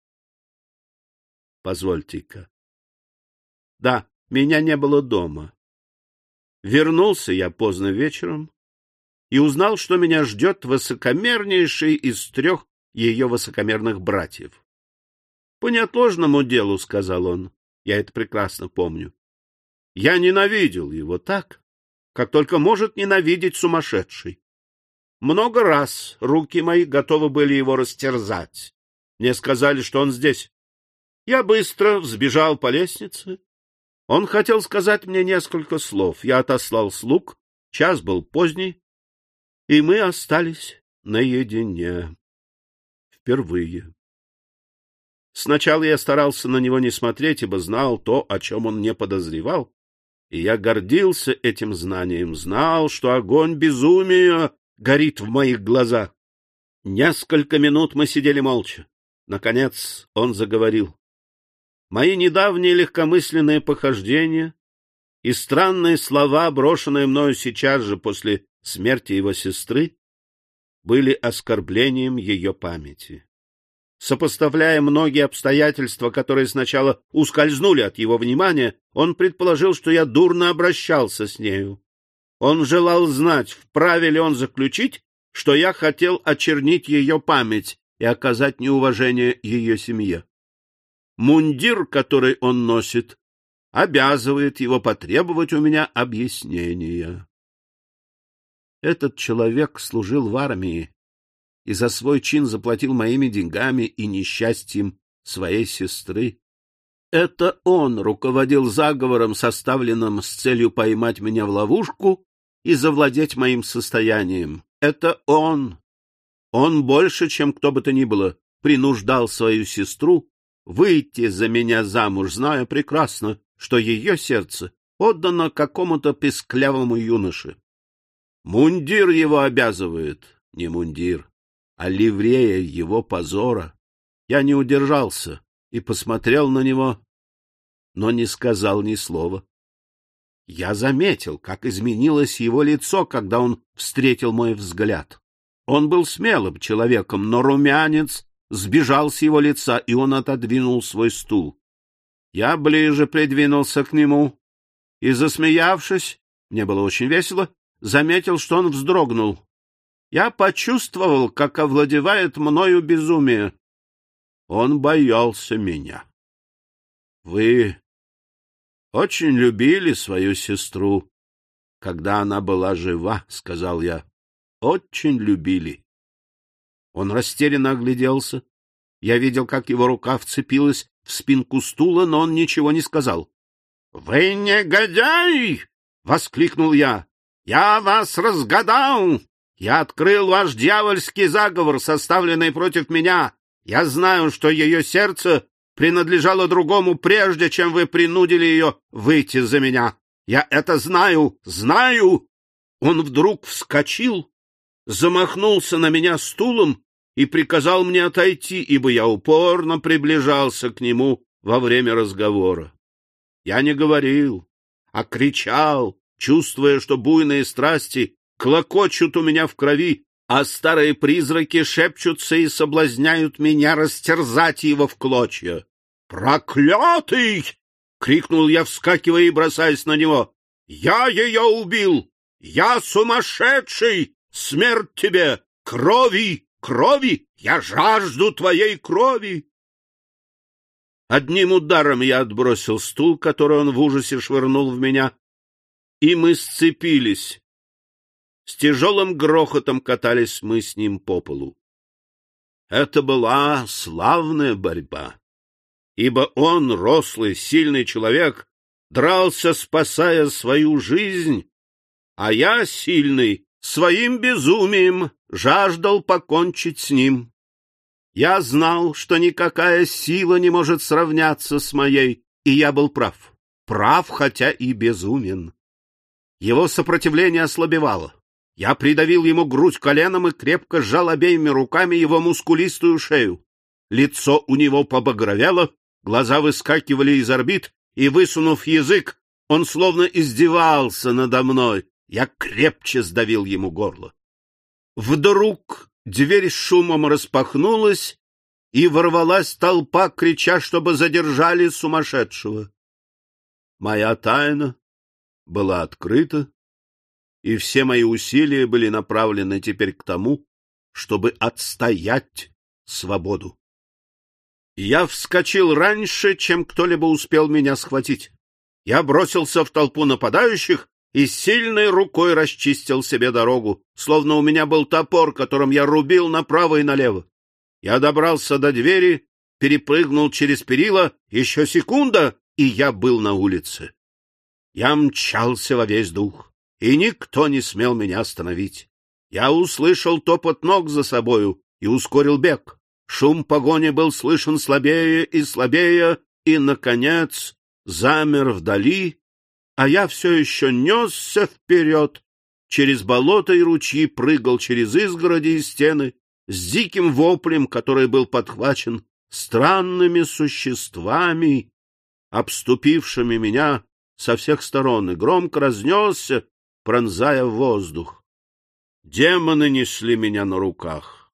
Позвольте-ка. Да, меня не было дома. Вернулся я поздно вечером и узнал, что меня ждет высокомернейший из трех ее высокомерных братьев. — По неотложному делу, — сказал он, — я это прекрасно помню. Я ненавидел его так, как только может ненавидеть сумасшедший. Много раз руки мои готовы были его растерзать. Мне сказали, что он здесь. Я быстро взбежал по лестнице. Он хотел сказать мне несколько слов. Я отослал слуг, час был поздний, и мы остались наедине. Впервые. Сначала я старался на него не смотреть, ибо знал то, о чем он не подозревал, и я гордился этим знанием, знал, что огонь безумия горит в моих глазах. Несколько минут мы сидели молча. Наконец он заговорил. Мои недавние легкомысленные похождения и странные слова, брошенные мною сейчас же после смерти его сестры были оскорблением ее памяти. Сопоставляя многие обстоятельства, которые сначала ускользнули от его внимания, он предположил, что я дурно обращался с нею. Он желал знать, вправе ли он заключить, что я хотел очернить ее память и оказать неуважение ее семье. Мундир, который он носит, обязывает его потребовать у меня объяснения. Этот человек служил в армии и за свой чин заплатил моими деньгами и несчастьем своей сестры. Это он руководил заговором, составленным с целью поймать меня в ловушку и завладеть моим состоянием. Это он. Он больше, чем кто бы то ни было, принуждал свою сестру выйти за меня замуж, зная прекрасно, что ее сердце отдано какому-то песклявому юноше. Мундир его обязывает, не мундир, а ливрея его позора. Я не удержался и посмотрел на него, но не сказал ни слова. Я заметил, как изменилось его лицо, когда он встретил мой взгляд. Он был смелым человеком, но румянец сбежал с его лица, и он отодвинул свой стул. Я ближе придвинулся к нему и, засмеявшись, мне было очень весело, заметил, что он вздрогнул. Я почувствовал, как овладевает мною безумие. Он боялся меня. — Вы очень любили свою сестру, когда она была жива, — сказал я. — Очень любили. Он растерянно огляделся. Я видел, как его рука вцепилась в спинку стула, но он ничего не сказал. — Вы негодяй! — воскликнул я. Я вас разгадал! Я открыл ваш дьявольский заговор, составленный против меня. Я знаю, что ее сердце принадлежало другому, прежде чем вы принудили ее выйти за меня. Я это знаю, знаю!» Он вдруг вскочил, замахнулся на меня стулом и приказал мне отойти, ибо я упорно приближался к нему во время разговора. Я не говорил, а кричал, чувствуя, что буйные страсти клокочут у меня в крови, а старые призраки шепчутся и соблазняют меня растерзать его в клочья. «Проклятый!» — крикнул я, вскакивая и бросаясь на него. «Я ее убил! Я сумасшедший! Смерть тебе! Крови! Крови! Я жажду твоей крови!» Одним ударом я отбросил стул, который он в ужасе швырнул в меня, и мы сцепились. С тяжелым грохотом катались мы с ним по полу. Это была славная борьба, ибо он, рослый, сильный человек, дрался, спасая свою жизнь, а я, сильный, своим безумием жаждал покончить с ним. Я знал, что никакая сила не может сравняться с моей, и я был прав. Прав, хотя и безумен. Его сопротивление ослабевало. Я придавил ему грудь коленом и крепко сжал обеими руками его мускулистую шею. Лицо у него побагровело, глаза выскакивали из орбит, и, высунув язык, он словно издевался надо мной. Я крепче сдавил ему горло. Вдруг дверь шумом распахнулась, и ворвалась толпа, крича, чтобы задержали сумасшедшего. Моя тайна была открыта, и все мои усилия были направлены теперь к тому, чтобы отстоять свободу. Я вскочил раньше, чем кто-либо успел меня схватить. Я бросился в толпу нападающих и сильной рукой расчистил себе дорогу, словно у меня был топор, которым я рубил направо и налево. Я добрался до двери, перепрыгнул через перила, еще секунда, и я был на улице. Я мчался во весь дух и никто не смел меня остановить. Я услышал топот ног за собою и ускорил бег. Шум погони был слышен слабее и слабее, и, наконец, замер вдали, а я все еще несся вперед. Через болото и ручьи прыгал через изгороди и стены с диким воплем, который был подхвачен странными существами, обступившими меня со всех сторон, и громко разнесся пронзая воздух. Демоны несли меня на руках.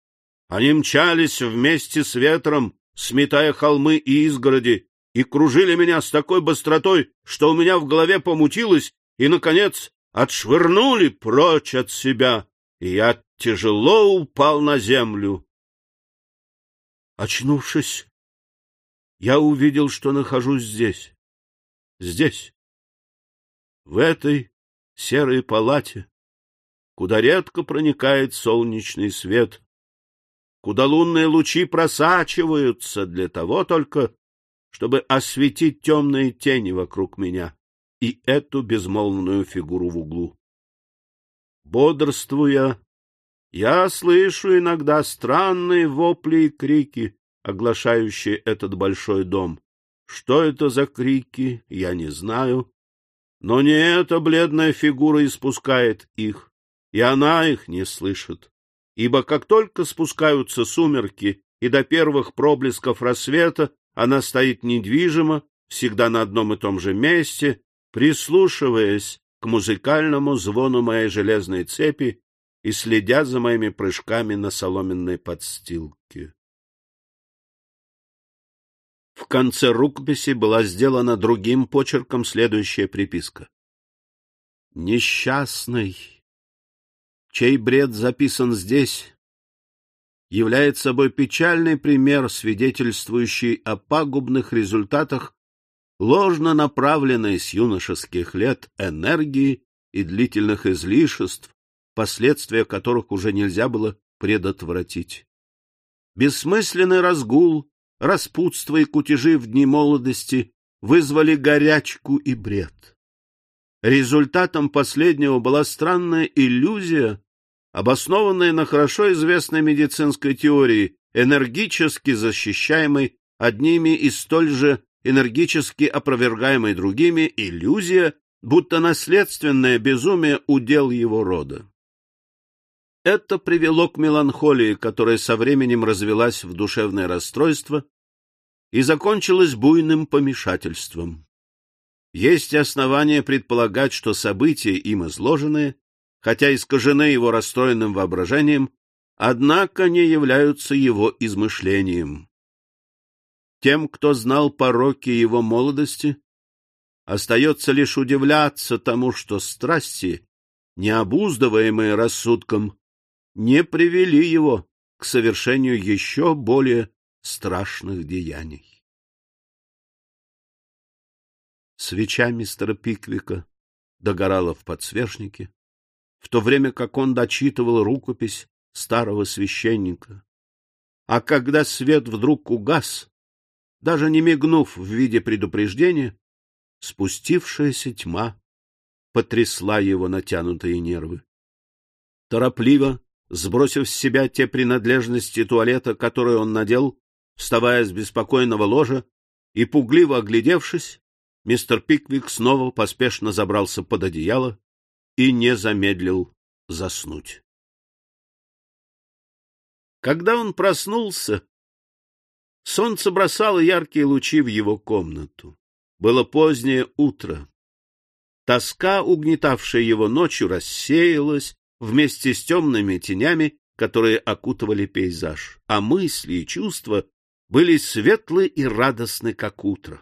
Они мчались вместе с ветром, сметая холмы и изгороди, и кружили меня с такой быстротой, что у меня в голове помутилось, и, наконец, отшвырнули прочь от себя, и я тяжело упал на землю. Очнувшись, я увидел, что нахожусь здесь, здесь, в этой серой палате, куда редко проникает солнечный свет, куда лунные лучи просачиваются для того только, чтобы осветить темные тени вокруг меня и эту безмолвную фигуру в углу. Бодрствуя, я слышу иногда странные вопли и крики, оглашающие этот большой дом. Что это за крики, я не знаю, но не эта бледная фигура испускает их, и она их не слышит. Ибо как только спускаются сумерки и до первых проблесков рассвета она стоит недвижимо, всегда на одном и том же месте, прислушиваясь к музыкальному звону моей железной цепи и следя за моими прыжками на соломенной подстилке. В конце рукописи была сделана другим почерком следующая приписка. Несчастный, чей бред записан здесь, является собой печальный пример, свидетельствующий о пагубных результатах ложно направленной с юношеских лет энергии и длительных излишеств, последствия которых уже нельзя было предотвратить. Бессмысленный разгул распутство и кутежи в дни молодости вызвали горячку и бред. Результатом последнего была странная иллюзия, обоснованная на хорошо известной медицинской теории, энергически защищаемой одними и столь же энергически опровергаемой другими, иллюзия, будто наследственное безумие удел его рода. Это привело к меланхолии, которая со временем развелась в душевное расстройство и закончилась буйным помешательством. Есть основания предполагать, что события им изложенные, хотя искажены его расстроенным воображением, однако не являются его измышлением. Тем, кто знал пороки его молодости, остается лишь удивляться тому, что страсти, необуздываемые рассудком, не привели его к совершению еще более страшных деяний. Свеча мистера Пиквика догорала в подсвечнике, в то время как он дочитывал рукопись старого священника. А когда свет вдруг угас, даже не мигнув в виде предупреждения, спустившаяся тьма потрясла его натянутые нервы. Торопливо, сбросив с себя те принадлежности туалета, которые он надел, вставая с беспокойного ложа и пугливо оглядевшись, мистер Пиквик снова поспешно забрался под одеяло и не замедлил заснуть. Когда он проснулся, солнце бросало яркие лучи в его комнату. Было позднее утро. Тоска, угнетавшая его ночью, рассеялась вместе с темными тенями, которые окутывали пейзаж, а мысли и чувства были светлы и радостны, как утро.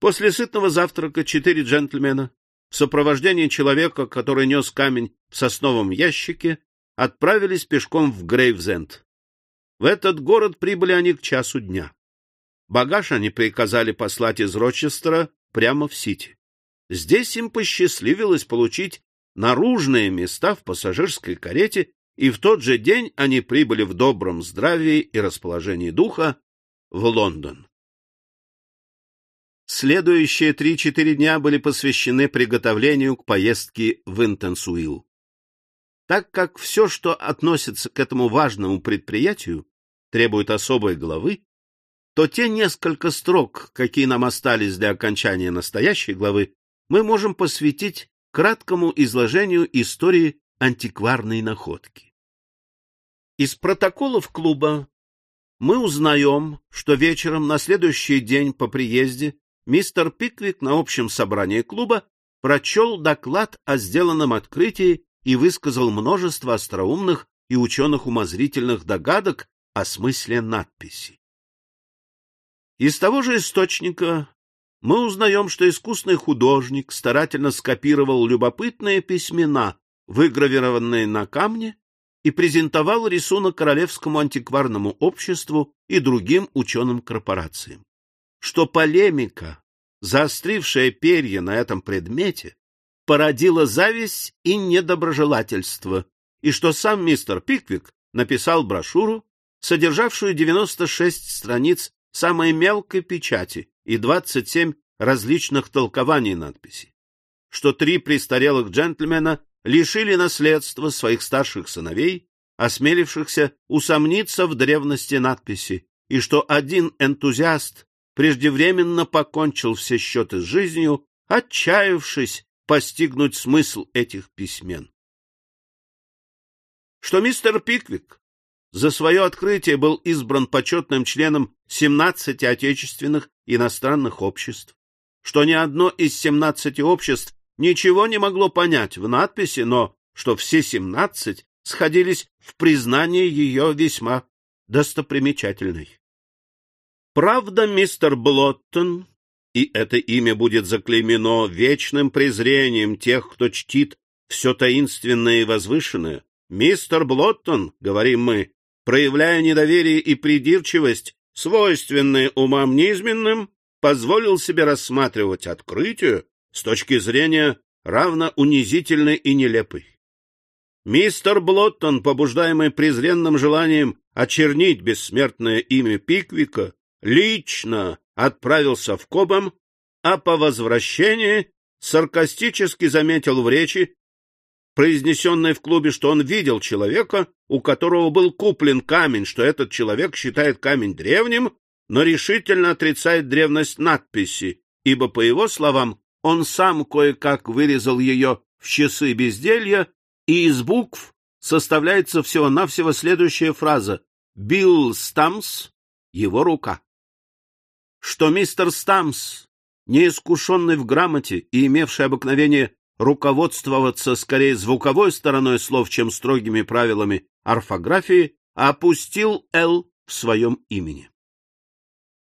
После сытного завтрака четыре джентльмена в сопровождении человека, который нес камень в сосновом ящике, отправились пешком в Грейвзенд. В этот город прибыли они к часу дня. Багаж они приказали послать из Рочестера прямо в Сити. Здесь им посчастливилось получить наружные места в пассажирской карете, и в тот же день они прибыли в добром здравии и расположении духа в Лондон. Следующие три-четыре дня были посвящены приготовлению к поездке в Интенсуил. Так как все, что относится к этому важному предприятию, требует особой главы, то те несколько строк, какие нам остались для окончания настоящей главы, мы можем посвятить краткому изложению истории антикварной находки. Из протоколов клуба мы узнаем, что вечером на следующий день по приезде мистер Пиквик на общем собрании клуба прочел доклад о сделанном открытии и высказал множество остроумных и ученых-умозрительных догадок о смысле надписи. Из того же источника мы узнаем, что искусный художник старательно скопировал любопытные письмена, выгравированные на камне, и презентовал рисунок Королевскому антикварному обществу и другим ученым корпорациям. Что полемика, заострившая перья на этом предмете, породила зависть и недоброжелательство, и что сам мистер Пиквик написал брошюру, содержавшую 96 страниц самой мелкой печати, и 27 различных толкований надписи, что три престарелых джентльмена лишили наследства своих старших сыновей, осмелившихся усомниться в древности надписи, и что один энтузиаст преждевременно покончил все счеты с жизнью, отчаявшись постигнуть смысл этих письмен. Что мистер Пиквик за свое открытие был избран почетным членом 17 отечественных иностранных обществ, что ни одно из 17 обществ ничего не могло понять в надписи, но что все 17 сходились в признании ее весьма достопримечательной. Правда, мистер Блоттон, и это имя будет заклеймено вечным презрением тех, кто чтит все таинственное и возвышенное, мистер Блоттон, говорим мы, проявляя недоверие и придирчивость, свойственные умам низменным, позволил себе рассматривать открытие с точки зрения равно унизительной и нелепой. Мистер Блоттон, побуждаемый презренным желанием очернить бессмертное имя Пиквика, лично отправился в Кобам, а по возвращении саркастически заметил в речи, произнесенной в клубе, что он видел человека, у которого был куплен камень, что этот человек считает камень древним, но решительно отрицает древность надписи, ибо, по его словам, он сам кое-как вырезал ее в часы безделья, и из букв составляется всего-навсего следующая фраза «Билл Стамс — его рука». Что мистер Стамс, неискушенный в грамоте и имевший обыкновение руководствоваться скорее звуковой стороной слов, чем строгими правилами орфографии, опустил «Л» в своем имени.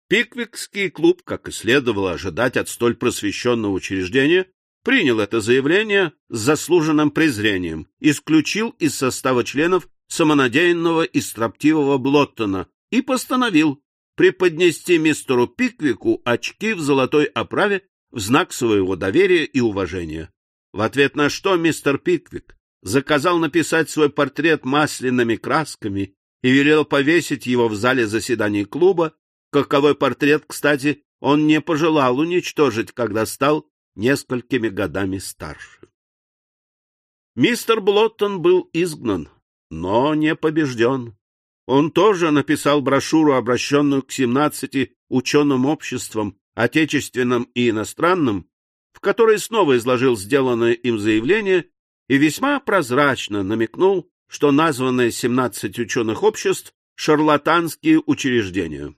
Пиквикский клуб, как и следовало ожидать от столь просвещенного учреждения, принял это заявление с заслуженным презрением, исключил из состава членов самонадеянного и строптивого Блоттона и постановил преподнести мистеру Пиквику очки в золотой оправе в знак своего доверия и уважения. В ответ на что мистер Пиквик заказал написать свой портрет масляными красками и велел повесить его в зале заседаний клуба, каковой портрет, кстати, он не пожелал уничтожить, когда стал несколькими годами старше. Мистер Блоттон был изгнан, но не побежден. Он тоже написал брошюру, обращенную к 17 ученым обществам, отечественным и иностранным, в которой снова изложил сделанное им заявление и весьма прозрачно намекнул, что названные 17 ученых обществ — шарлатанские учреждения.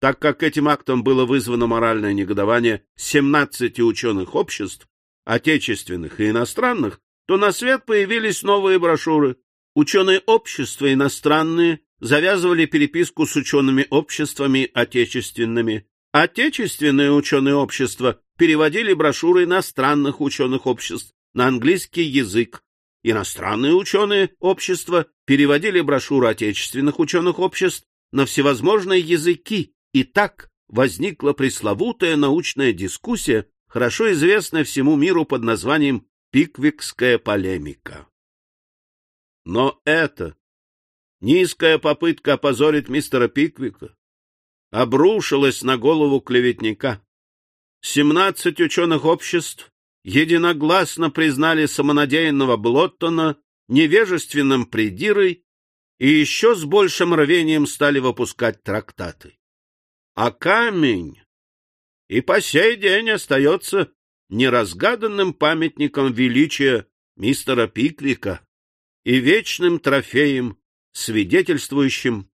Так как этим актом было вызвано моральное негодование 17 ученых обществ, отечественных и иностранных, то на свет появились новые брошюры. Ученые общества иностранные завязывали переписку с учеными обществами отечественными. Отечественные ученые общества переводили брошюры иностранных ученых обществ на английский язык. Иностранные ученые общества переводили брошюры отечественных ученых обществ на всевозможные языки, и так возникла пресловутая научная дискуссия, хорошо известная всему миру под названием «Пиквикская полемика». Но это низкая попытка опозорить мистера Пиквика обрушилась на голову клеветника. Семнадцать ученых обществ единогласно признали самонадеянного Блоттона невежественным придирой и еще с большим рвением стали выпускать трактаты. А камень и по сей день остается неразгаданным памятником величия мистера Пиквика и вечным трофеем, свидетельствующим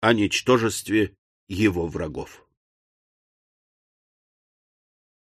о ничтожестве его врагов.